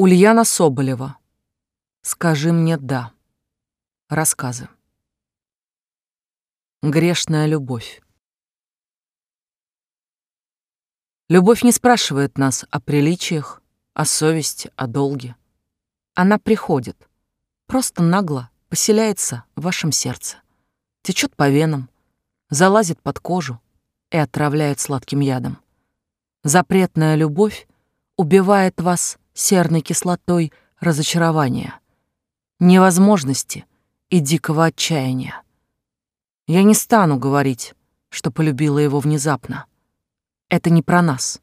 Ульяна Соболева. Скажи мне «да». Рассказы. Грешная любовь. Любовь не спрашивает нас о приличиях, о совести, о долге. Она приходит, просто нагло поселяется в вашем сердце, течет по венам, залазит под кожу и отравляет сладким ядом. Запретная любовь убивает вас серной кислотой разочарования, невозможности и дикого отчаяния. Я не стану говорить, что полюбила его внезапно. Это не про нас.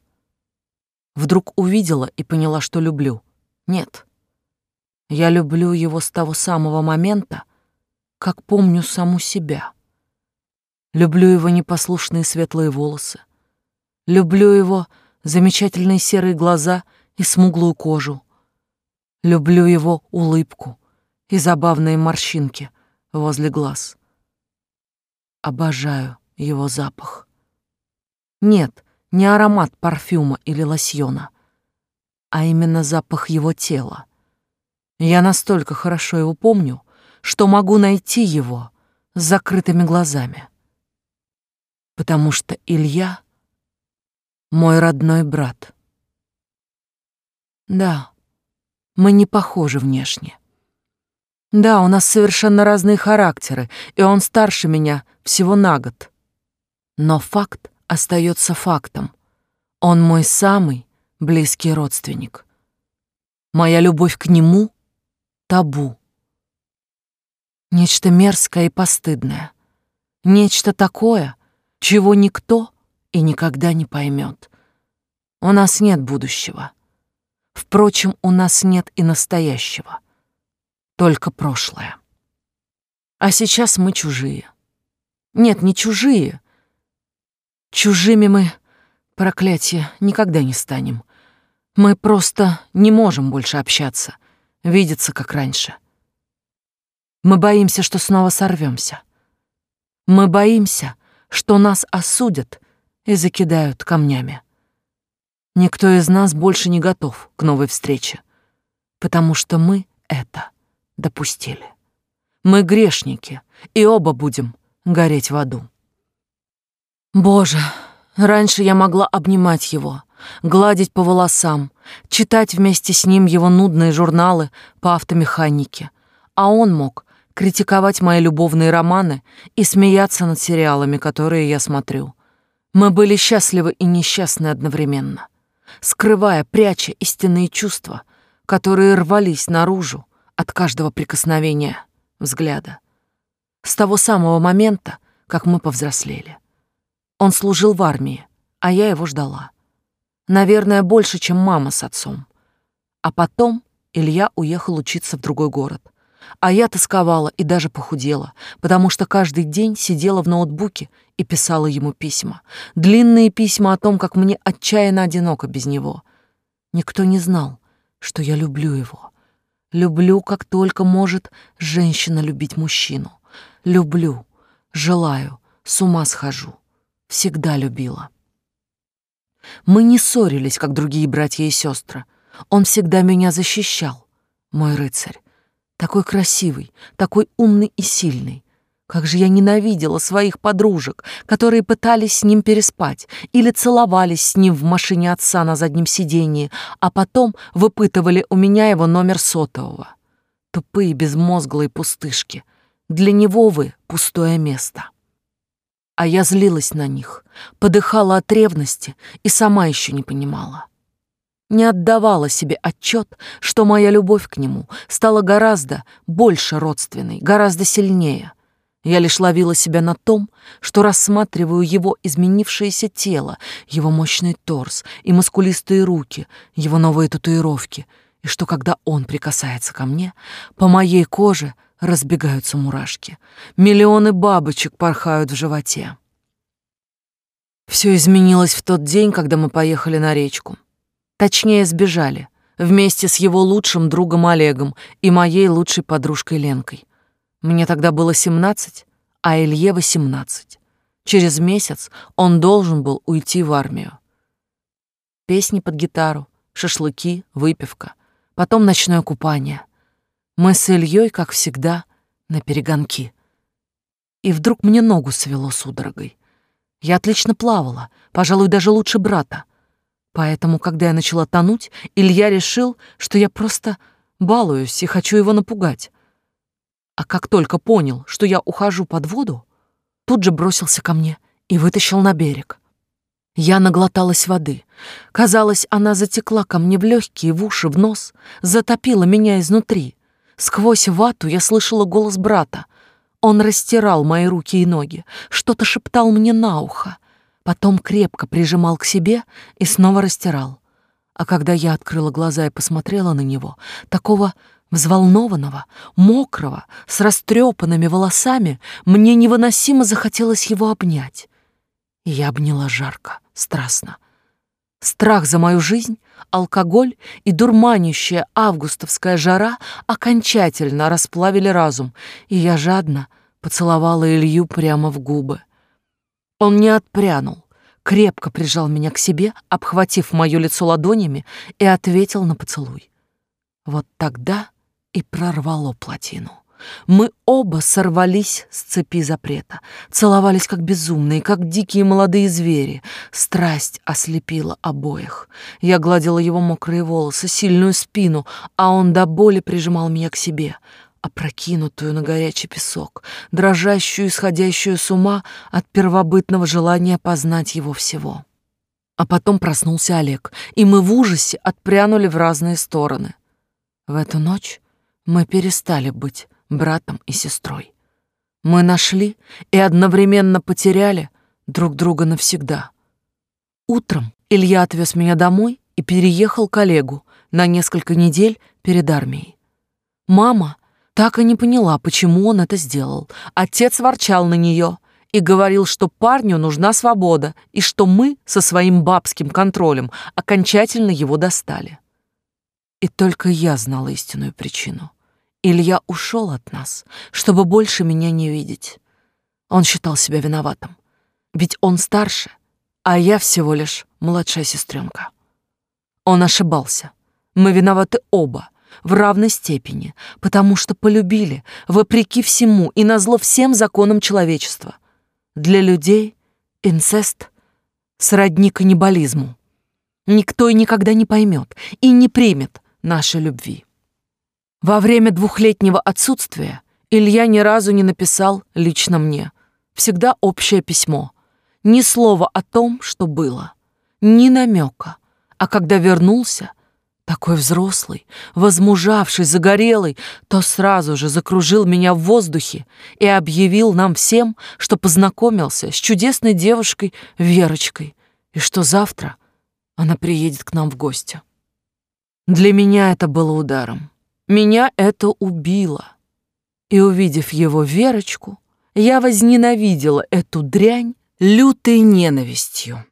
Вдруг увидела и поняла, что люблю. Нет. Я люблю его с того самого момента, как помню саму себя. Люблю его непослушные светлые волосы. Люблю его замечательные серые глаза и смуглую кожу. Люблю его улыбку и забавные морщинки возле глаз. Обожаю его запах. Нет, не аромат парфюма или лосьона, а именно запах его тела. Я настолько хорошо его помню, что могу найти его с закрытыми глазами. Потому что Илья — мой родной брат. Да, мы не похожи внешне. Да, у нас совершенно разные характеры, и он старше меня всего на год. Но факт остается фактом. Он мой самый близкий родственник. Моя любовь к нему — табу. Нечто мерзкое и постыдное. Нечто такое, чего никто и никогда не поймет. У нас нет будущего. Впрочем, у нас нет и настоящего. Только прошлое. А сейчас мы чужие. Нет, не чужие. Чужими мы, проклятие, никогда не станем. Мы просто не можем больше общаться, видеться как раньше. Мы боимся, что снова сорвемся. Мы боимся, что нас осудят и закидают камнями. Никто из нас больше не готов к новой встрече, потому что мы это допустили. Мы грешники, и оба будем гореть в аду. Боже, раньше я могла обнимать его, гладить по волосам, читать вместе с ним его нудные журналы по автомеханике, а он мог критиковать мои любовные романы и смеяться над сериалами, которые я смотрю. Мы были счастливы и несчастны одновременно скрывая, пряча истинные чувства, которые рвались наружу от каждого прикосновения взгляда. С того самого момента, как мы повзрослели. Он служил в армии, а я его ждала. Наверное, больше, чем мама с отцом. А потом Илья уехал учиться в другой город — а я тосковала и даже похудела, потому что каждый день сидела в ноутбуке и писала ему письма. Длинные письма о том, как мне отчаянно одиноко без него. Никто не знал, что я люблю его. Люблю, как только может женщина любить мужчину. Люблю, желаю, с ума схожу. Всегда любила. Мы не ссорились, как другие братья и сестры. Он всегда меня защищал, мой рыцарь. Такой красивый, такой умный и сильный. Как же я ненавидела своих подружек, которые пытались с ним переспать или целовались с ним в машине отца на заднем сидении, а потом выпытывали у меня его номер сотового. Тупые безмозглые пустышки. Для него вы — пустое место. А я злилась на них, подыхала от ревности и сама еще не понимала не отдавала себе отчет, что моя любовь к нему стала гораздо больше родственной, гораздо сильнее. Я лишь ловила себя на том, что рассматриваю его изменившееся тело, его мощный торс и мускулистые руки, его новые татуировки, и что когда он прикасается ко мне, по моей коже разбегаются мурашки. Миллионы бабочек порхают в животе. Все изменилось в тот день, когда мы поехали на речку. Точнее, сбежали. Вместе с его лучшим другом Олегом и моей лучшей подружкой Ленкой. Мне тогда было 17, а Илье 18. Через месяц он должен был уйти в армию. Песни под гитару, шашлыки, выпивка. Потом ночное купание. Мы с Ильей, как всегда, на перегонки. И вдруг мне ногу свело судорогой. Я отлично плавала, пожалуй, даже лучше брата. Поэтому, когда я начала тонуть, Илья решил, что я просто балуюсь и хочу его напугать. А как только понял, что я ухожу под воду, тут же бросился ко мне и вытащил на берег. Я наглоталась воды. Казалось, она затекла ко мне в легкие, в уши, в нос, затопила меня изнутри. Сквозь вату я слышала голос брата. Он растирал мои руки и ноги, что-то шептал мне на ухо потом крепко прижимал к себе и снова растирал. А когда я открыла глаза и посмотрела на него, такого взволнованного, мокрого, с растрепанными волосами, мне невыносимо захотелось его обнять. И я обняла жарко, страстно. Страх за мою жизнь, алкоголь и дурманящая августовская жара окончательно расплавили разум, и я жадно поцеловала Илью прямо в губы. Он не отпрянул, крепко прижал меня к себе, обхватив моё лицо ладонями и ответил на поцелуй. Вот тогда и прорвало плотину. Мы оба сорвались с цепи запрета, целовались как безумные, как дикие молодые звери. Страсть ослепила обоих. Я гладила его мокрые волосы, сильную спину, а он до боли прижимал меня к себе — опрокинутую на горячий песок, дрожащую, исходящую с ума от первобытного желания познать его всего. А потом проснулся Олег, и мы в ужасе отпрянули в разные стороны. В эту ночь мы перестали быть братом и сестрой. Мы нашли и одновременно потеряли друг друга навсегда. Утром Илья отвез меня домой и переехал к Олегу на несколько недель перед армией. Мама так и не поняла, почему он это сделал. Отец ворчал на нее и говорил, что парню нужна свобода и что мы со своим бабским контролем окончательно его достали. И только я знала истинную причину. Илья ушел от нас, чтобы больше меня не видеть. Он считал себя виноватым. Ведь он старше, а я всего лишь младшая сестренка. Он ошибался. Мы виноваты оба — в равной степени, потому что полюбили, вопреки всему и назло всем законам человечества. Для людей инцест сродни каннибализму. Никто и никогда не поймет и не примет нашей любви. Во время двухлетнего отсутствия Илья ни разу не написал лично мне. Всегда общее письмо. Ни слова о том, что было. Ни намека. А когда вернулся, такой взрослый, возмужавший, загорелый, то сразу же закружил меня в воздухе и объявил нам всем, что познакомился с чудесной девушкой Верочкой и что завтра она приедет к нам в гости. Для меня это было ударом. Меня это убило. И увидев его Верочку, я возненавидела эту дрянь лютой ненавистью.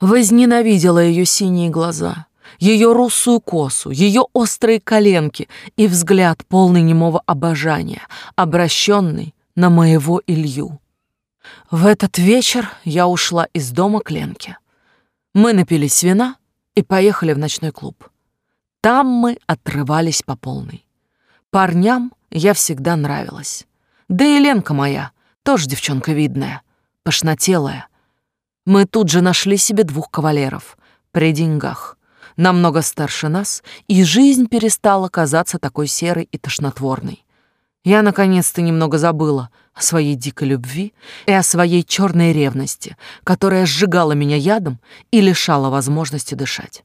Возненавидела ее синие глаза — ее русую косу, ее острые коленки и взгляд полный немого обожания, обращенный на моего Илью. В этот вечер я ушла из дома к Ленке. Мы напились вина и поехали в ночной клуб. Там мы отрывались по полной. Парням я всегда нравилась. Да и Ленка моя, тоже девчонка видная, пошнотелая. Мы тут же нашли себе двух кавалеров при деньгах намного старше нас, и жизнь перестала казаться такой серой и тошнотворной. Я наконец-то немного забыла о своей дикой любви и о своей черной ревности, которая сжигала меня ядом и лишала возможности дышать.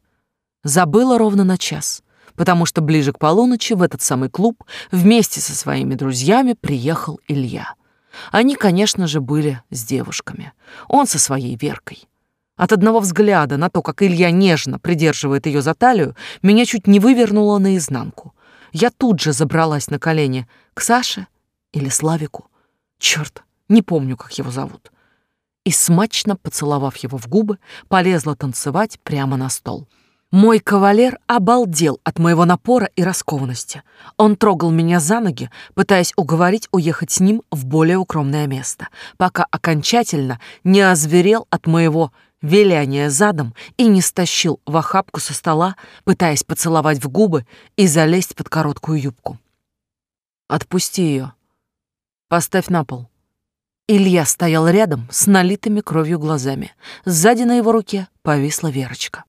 Забыла ровно на час, потому что ближе к полуночи в этот самый клуб вместе со своими друзьями приехал Илья. Они, конечно же, были с девушками. Он со своей Веркой. От одного взгляда на то, как Илья нежно придерживает ее за талию, меня чуть не вывернуло наизнанку. Я тут же забралась на колени к Саше или Славику. Черт, не помню, как его зовут. И смачно, поцеловав его в губы, полезла танцевать прямо на стол. Мой кавалер обалдел от моего напора и раскованности. Он трогал меня за ноги, пытаясь уговорить уехать с ним в более укромное место, пока окончательно не озверел от моего виляние задом и не стащил в охапку со стола, пытаясь поцеловать в губы и залезть под короткую юбку. «Отпусти ее. Поставь на пол». Илья стоял рядом с налитыми кровью глазами. Сзади на его руке повисла Верочка.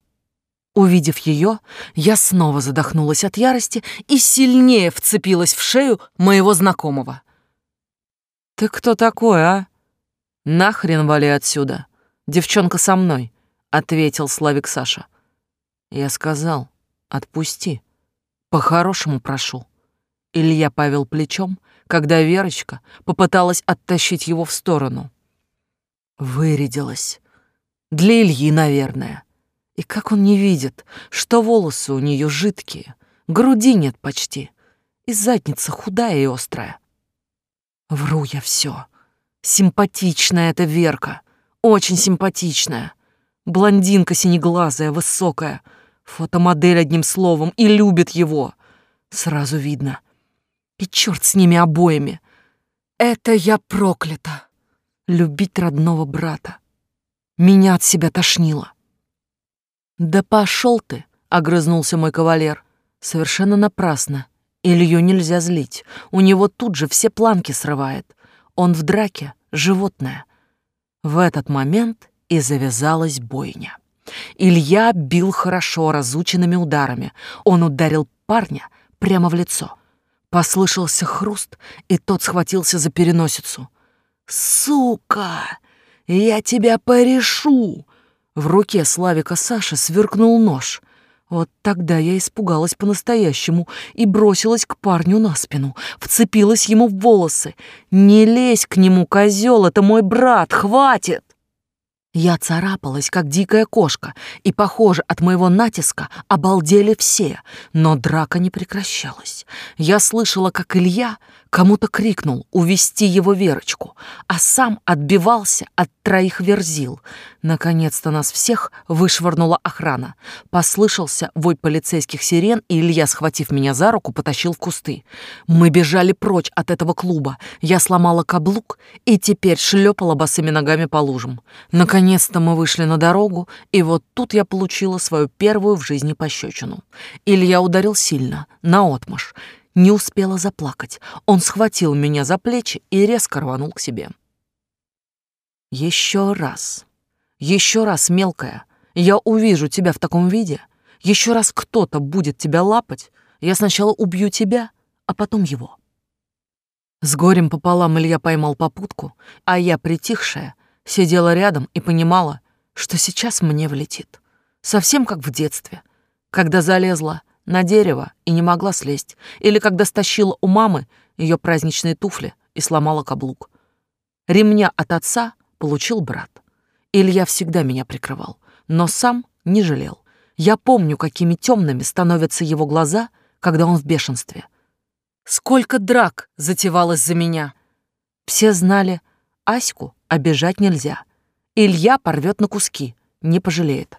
Увидев ее, я снова задохнулась от ярости и сильнее вцепилась в шею моего знакомого. «Ты кто такой, а? Нахрен вали отсюда!» Девчонка со мной, ответил Славик Саша. Я сказал: "Отпусти. По-хорошему прошу". Илья повел плечом, когда Верочка попыталась оттащить его в сторону. Вырядилась. Для Ильи, наверное. И как он не видит, что волосы у нее жидкие, груди нет почти, и задница худая и острая. Вру я все. Симпатичная эта Верка. Очень симпатичная. Блондинка синеглазая, высокая. Фотомодель одним словом. И любит его. Сразу видно. И черт с ними обоими. Это я проклята. Любить родного брата. Меня от себя тошнило. «Да пошел ты!» — огрызнулся мой кавалер. Совершенно напрасно. Илью нельзя злить. У него тут же все планки срывает. Он в драке — животное. В этот момент и завязалась бойня. Илья бил хорошо разученными ударами. Он ударил парня прямо в лицо. Послышался хруст, и тот схватился за переносицу. «Сука! Я тебя порешу!» В руке Славика Саши сверкнул нож — вот тогда я испугалась по-настоящему и бросилась к парню на спину, вцепилась ему в волосы. «Не лезь к нему, козел, это мой брат, хватит!» Я царапалась, как дикая кошка, и, похоже, от моего натиска обалдели все, но драка не прекращалась. Я слышала, как Илья кому-то крикнул увести его Верочку, а сам отбивался от троих верзил. Наконец-то нас всех вышвырнула охрана. Послышался вой полицейских сирен, и Илья, схватив меня за руку, потащил в кусты. Мы бежали прочь от этого клуба. Я сломала каблук и теперь шлепала босыми ногами по лужам. Наконец Наконец-то мы вышли на дорогу, и вот тут я получила свою первую в жизни пощечину. Илья ударил сильно, наотмашь. Не успела заплакать. Он схватил меня за плечи и резко рванул к себе. Еще раз, еще раз, мелкая, я увижу тебя в таком виде, еще раз кто-то будет тебя лапать, я сначала убью тебя, а потом его. С горем пополам Илья поймал попутку, а я, притихшая, Сидела рядом и понимала, что сейчас мне влетит. Совсем как в детстве, когда залезла на дерево и не могла слезть, или когда стащила у мамы ее праздничные туфли и сломала каблук. Ремня от отца получил брат. Илья всегда меня прикрывал, но сам не жалел. Я помню, какими темными становятся его глаза, когда он в бешенстве. Сколько драк затевалось за меня. Все знали Аську обижать нельзя. Илья порвет на куски, не пожалеет.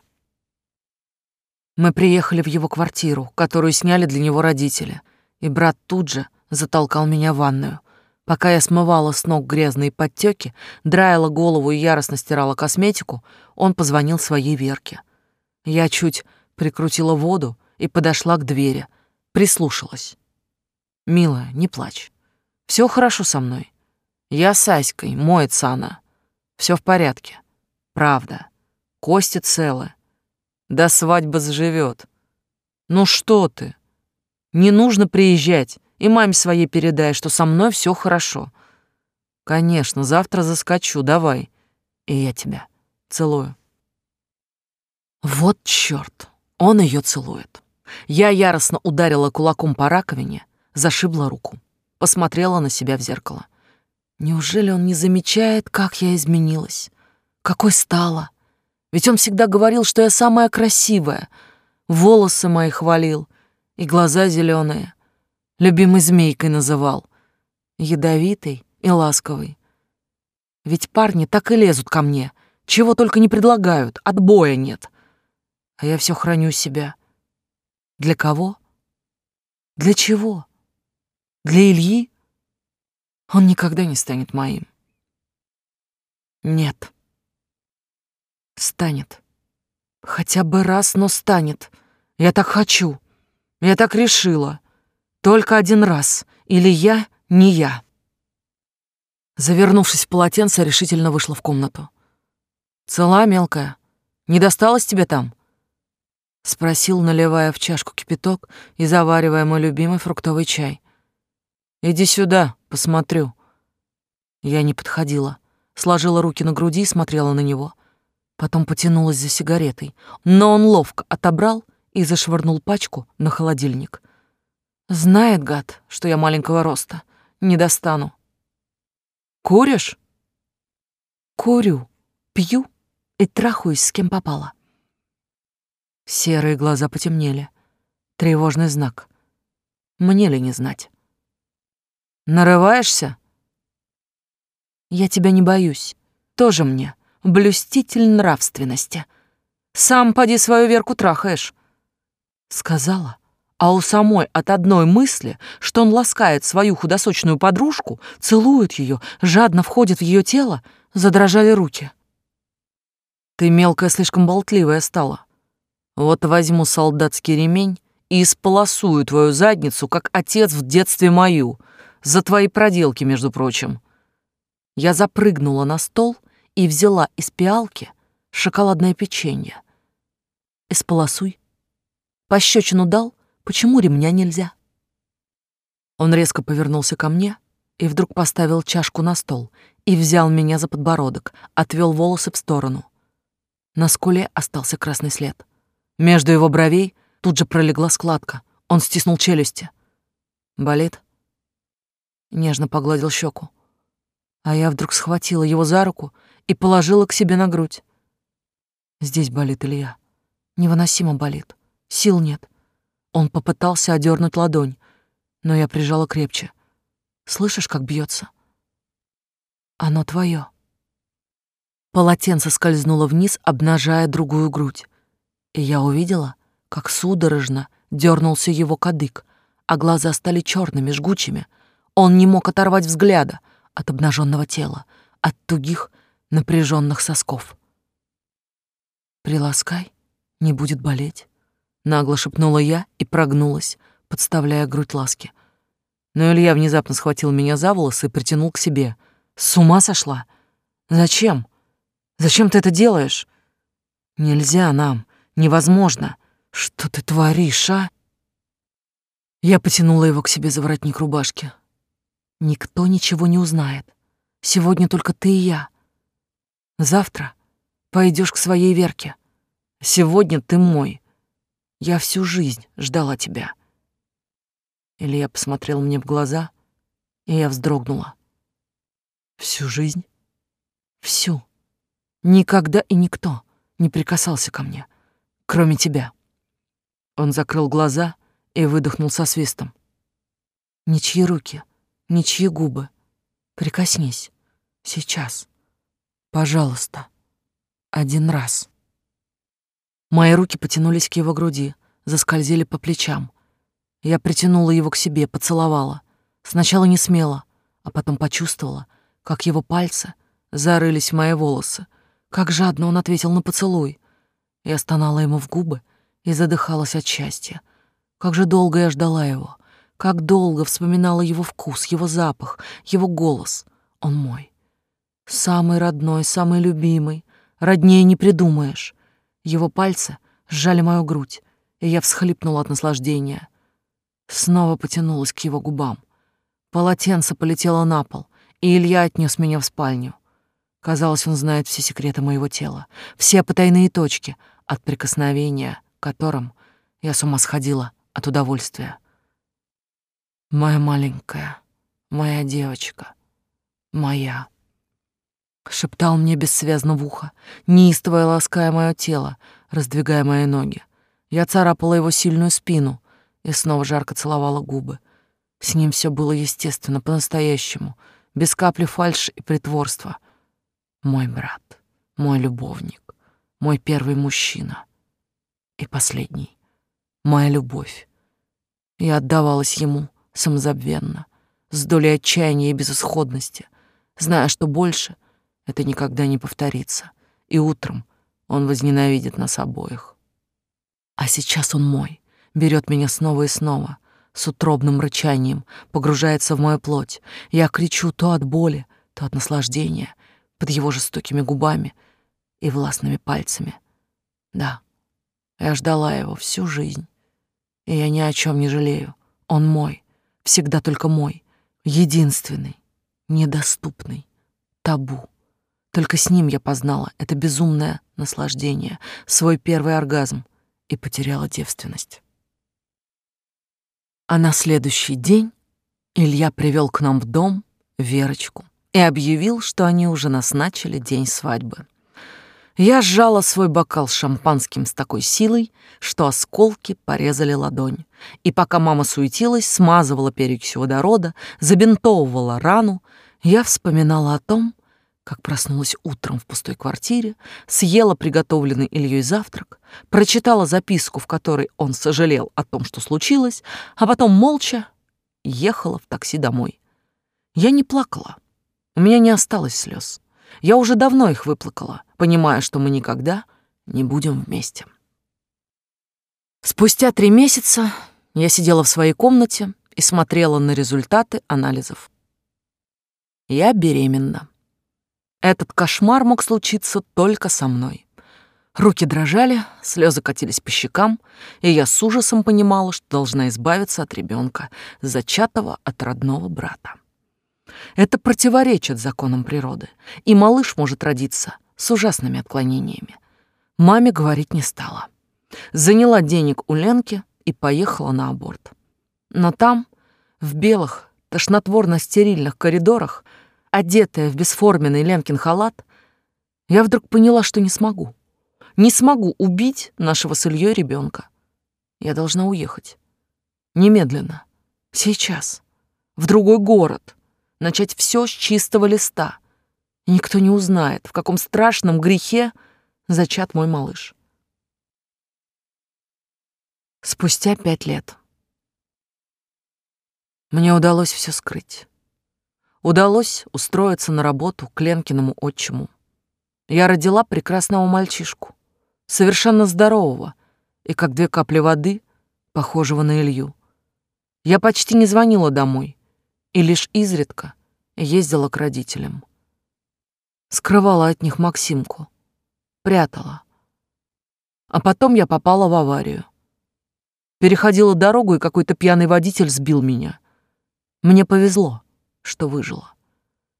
Мы приехали в его квартиру, которую сняли для него родители, и брат тут же затолкал меня в ванную. Пока я смывала с ног грязные подтеки, драила голову и яростно стирала косметику, он позвонил своей Верке. Я чуть прикрутила воду и подошла к двери, прислушалась. «Милая, не плачь. Все хорошо со мной. Я с Аськой, моется она. Все в порядке. Правда. Кости целы. До свадьбы заживет. Ну что ты? Не нужно приезжать. И маме своей передай, что со мной все хорошо. Конечно, завтра заскочу, давай. И я тебя целую. Вот чёрт, он ее целует. Я яростно ударила кулаком по раковине, зашибла руку, посмотрела на себя в зеркало. Неужели он не замечает, как я изменилась? Какой стала? Ведь он всегда говорил, что я самая красивая. Волосы мои хвалил и глаза зеленые. Любимой змейкой называл. Ядовитый и ласковый. Ведь парни так и лезут ко мне. Чего только не предлагают, отбоя нет. А я все храню себя. Для кого? Для чего? Для Ильи? Он никогда не станет моим. Нет. Станет. Хотя бы раз, но станет. Я так хочу. Я так решила. Только один раз. Или я, не я. Завернувшись в полотенце, решительно вышла в комнату. «Цела, мелкая? Не досталось тебе там?» Спросил, наливая в чашку кипяток и заваривая мой любимый фруктовый чай. «Иди сюда, посмотрю». Я не подходила, сложила руки на груди и смотрела на него. Потом потянулась за сигаретой, но он ловко отобрал и зашвырнул пачку на холодильник. Знает, гад, что я маленького роста. Не достану. Куришь? Курю, пью и трахаюсь с кем попало. Серые глаза потемнели. Тревожный знак. Мне ли не знать? Нарываешься? Я тебя не боюсь. Тоже мне блюститель нравственности. Сам поди свою Верку трахаешь. Сказала, а у самой от одной мысли, что он ласкает свою худосочную подружку, целует ее, жадно входит в ее тело, задрожали руки. Ты мелкая, слишком болтливая стала. Вот возьму солдатский ремень и исполосую твою задницу, как отец в детстве мою, за твои проделки, между прочим. Я запрыгнула на стол и взяла из пиалки шоколадное печенье. Исполосуй. Пощечину дал, Почему ремня нельзя? Он резко повернулся ко мне и вдруг поставил чашку на стол и взял меня за подбородок, отвел волосы в сторону. На скуле остался красный след. Между его бровей тут же пролегла складка. Он стиснул челюсти. «Болит?» Нежно погладил щеку. А я вдруг схватила его за руку и положила к себе на грудь. Здесь болит Илья. Невыносимо болит. Сил нет. Он попытался одернуть ладонь, но я прижала крепче. Слышишь, как бьется? Оно твое. Полотенце скользнуло вниз, обнажая другую грудь. И я увидела, как судорожно дернулся его кадык, а глаза стали черными, жгучими. Он не мог оторвать взгляда от обнаженного тела, от тугих, напряженных сосков. Приласкай, не будет болеть. Нагло шепнула я и прогнулась, подставляя грудь ласки. Но Илья внезапно схватил меня за волосы и притянул к себе. С ума сошла? Зачем? Зачем ты это делаешь? Нельзя нам, невозможно. Что ты творишь, а? Я потянула его к себе за воротник рубашки. Никто ничего не узнает. Сегодня только ты и я. Завтра пойдешь к своей Верке. Сегодня ты мой. Я всю жизнь ждала тебя. Илья посмотрел мне в глаза, и я вздрогнула. Всю жизнь? Всю. Никогда и никто не прикасался ко мне, кроме тебя. Он закрыл глаза и выдохнул со свистом. Ничьи руки, ничьи губы. Прикоснись. Сейчас. Пожалуйста. Один раз. Мои руки потянулись к его груди, заскользили по плечам. Я притянула его к себе, поцеловала. Сначала не смела, а потом почувствовала, как его пальцы зарылись в мои волосы, как жадно он ответил на поцелуй. Я стонала ему в губы и задыхалась от счастья. Как же долго я ждала его, как долго вспоминала его вкус, его запах, его голос. Он мой. Самый родной, самый любимый. Роднее не придумаешь. Его пальцы сжали мою грудь, и я всхлипнула от наслаждения. Снова потянулась к его губам. Полотенце полетело на пол, и Илья отнес меня в спальню. Казалось, он знает все секреты моего тела, все потайные точки, от прикосновения к которым я с ума сходила от удовольствия. Моя маленькая, моя девочка, моя шептал мне бессвязно в ухо, неистово лаская мое тело, раздвигая мои ноги. Я царапала его сильную спину и снова жарко целовала губы. С ним все было естественно, по-настоящему, без капли фальши и притворства. Мой брат, мой любовник, мой первый мужчина и последний, моя любовь. Я отдавалась ему самозабвенно, с долей отчаяния и безысходности, зная, что больше — это никогда не повторится. И утром он возненавидит нас обоих. А сейчас он мой, берет меня снова и снова, с утробным рычанием, погружается в мою плоть. Я кричу то от боли, то от наслаждения, под его жестокими губами и властными пальцами. Да, я ждала его всю жизнь, и я ни о чем не жалею. Он мой, всегда только мой, единственный, недоступный, табу. Только с ним я познала это безумное наслаждение, свой первый оргазм и потеряла девственность. А на следующий день Илья привел к нам в дом Верочку и объявил, что они уже назначили день свадьбы. Я сжала свой бокал с шампанским с такой силой, что осколки порезали ладонь. И пока мама суетилась, смазывала перекись водорода, забинтовывала рану, я вспоминала о том, как проснулась утром в пустой квартире, съела приготовленный Ильей завтрак, прочитала записку, в которой он сожалел о том, что случилось, а потом молча ехала в такси домой. Я не плакала. У меня не осталось слез. Я уже давно их выплакала, понимая, что мы никогда не будем вместе. Спустя три месяца я сидела в своей комнате и смотрела на результаты анализов. Я беременна. Этот кошмар мог случиться только со мной. Руки дрожали, слезы катились по щекам, и я с ужасом понимала, что должна избавиться от ребенка, зачатого от родного брата. Это противоречит законам природы, и малыш может родиться с ужасными отклонениями. Маме говорить не стала. Заняла денег у Ленки и поехала на аборт. Но там, в белых, тошнотворно-стерильных коридорах, одетая в бесформенный Ленкин халат, я вдруг поняла, что не смогу. Не смогу убить нашего с Ильей ребенка. Я должна уехать. Немедленно. Сейчас. В другой город. Начать все с чистого листа. И никто не узнает, в каком страшном грехе зачат мой малыш. Спустя пять лет. Мне удалось все скрыть. Удалось устроиться на работу к Ленкиному отчиму. Я родила прекрасного мальчишку, совершенно здорового и, как две капли воды, похожего на Илью. Я почти не звонила домой и лишь изредка ездила к родителям. Скрывала от них Максимку, прятала. А потом я попала в аварию. Переходила дорогу, и какой-то пьяный водитель сбил меня. Мне повезло что выжила.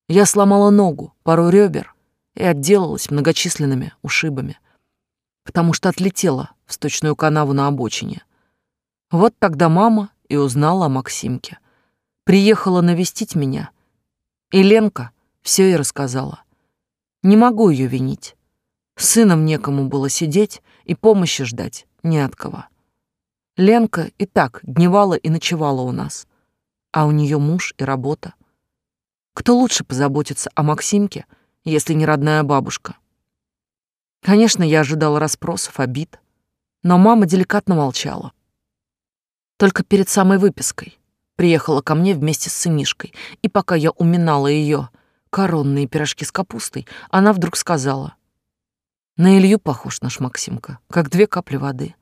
Я сломала ногу, пару ребер и отделалась многочисленными ушибами, потому что отлетела в сточную канаву на обочине. Вот тогда мама и узнала о Максимке. Приехала навестить меня, и Ленка все ей рассказала. Не могу ее винить. Сыном некому было сидеть и помощи ждать не от кого. Ленка и так дневала и ночевала у нас, а у нее муж и работа. Кто лучше позаботится о Максимке, если не родная бабушка? Конечно, я ожидала расспросов, обид, но мама деликатно молчала. Только перед самой выпиской приехала ко мне вместе с сынишкой, и пока я уминала ее коронные пирожки с капустой, она вдруг сказала, «На Илью похож наш Максимка, как две капли воды.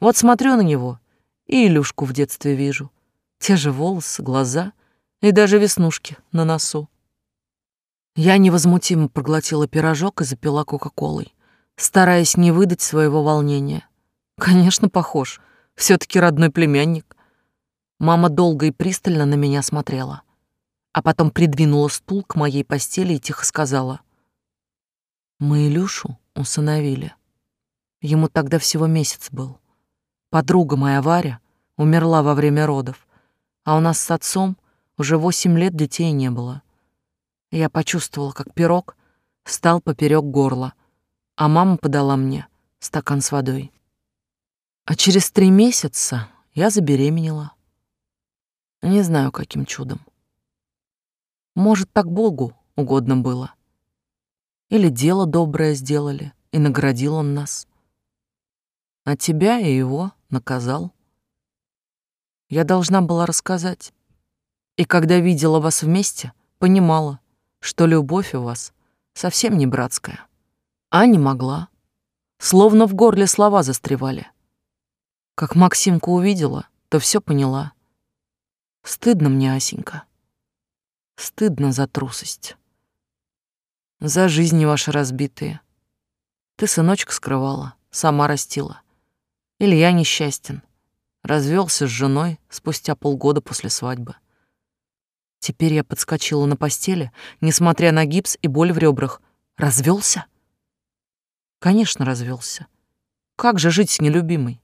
Вот смотрю на него и Илюшку в детстве вижу. Те же волосы, глаза — и даже веснушки на носу. Я невозмутимо проглотила пирожок и запила кока-колой, стараясь не выдать своего волнения. Конечно, похож. все таки родной племянник. Мама долго и пристально на меня смотрела, а потом придвинула стул к моей постели и тихо сказала. «Мы Илюшу усыновили. Ему тогда всего месяц был. Подруга моя Варя умерла во время родов, а у нас с отцом — уже восемь лет детей не было. Я почувствовала, как пирог стал поперек горла, а мама подала мне стакан с водой. А через три месяца я забеременела. Не знаю, каким чудом. Может, так Богу угодно было. Или дело доброе сделали, и наградил он нас. А тебя и его наказал. Я должна была рассказать. И когда видела вас вместе, понимала, что любовь у вас совсем не братская. А не могла. Словно в горле слова застревали. Как Максимка увидела, то все поняла. Стыдно мне, Асенька. Стыдно за трусость. За жизни ваши разбитые. Ты сыночка скрывала, сама растила. Илья несчастен. Развелся с женой спустя полгода после свадьбы. Теперь я подскочила на постели, несмотря на гипс и боль в ребрах. Развелся? Конечно, развелся. Как же жить с нелюбимой?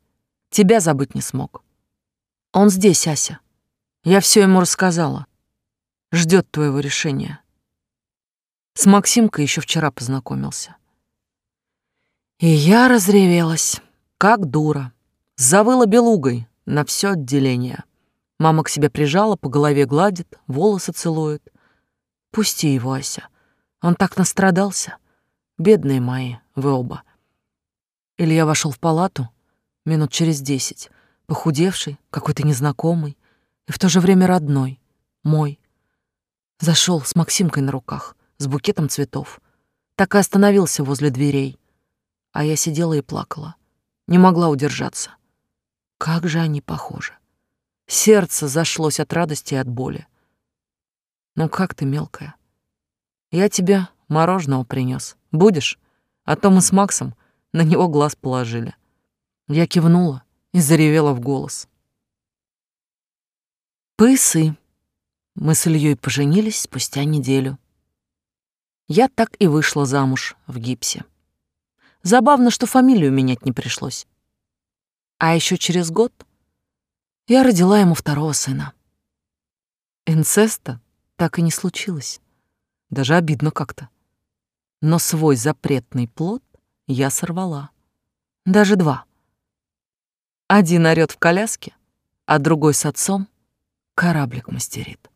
Тебя забыть не смог. Он здесь, Ася. Я все ему рассказала. Ждет твоего решения. С Максимкой еще вчера познакомился. И я разревелась, как дура. Завыла белугой на все отделение. Мама к себе прижала, по голове гладит, волосы целует. Пусти его, Ася. Он так настрадался. Бедные мои, вы оба. Илья вошел в палату минут через десять, похудевший, какой-то незнакомый и в то же время родной, мой. Зашел с Максимкой на руках с букетом цветов. Так и остановился возле дверей. А я сидела и плакала. Не могла удержаться. Как же они похожи. Сердце зашлось от радости и от боли. Ну как ты, мелкая? Я тебе мороженого принес. Будешь? А то мы с Максом на него глаз положили. Я кивнула и заревела в голос. Пысы. Мы с Ильей поженились спустя неделю. Я так и вышла замуж в гипсе. Забавно, что фамилию менять не пришлось. А еще через год я родила ему второго сына. Инцеста так и не случилось. Даже обидно как-то. Но свой запретный плод я сорвала. Даже два. Один орёт в коляске, а другой с отцом кораблик мастерит.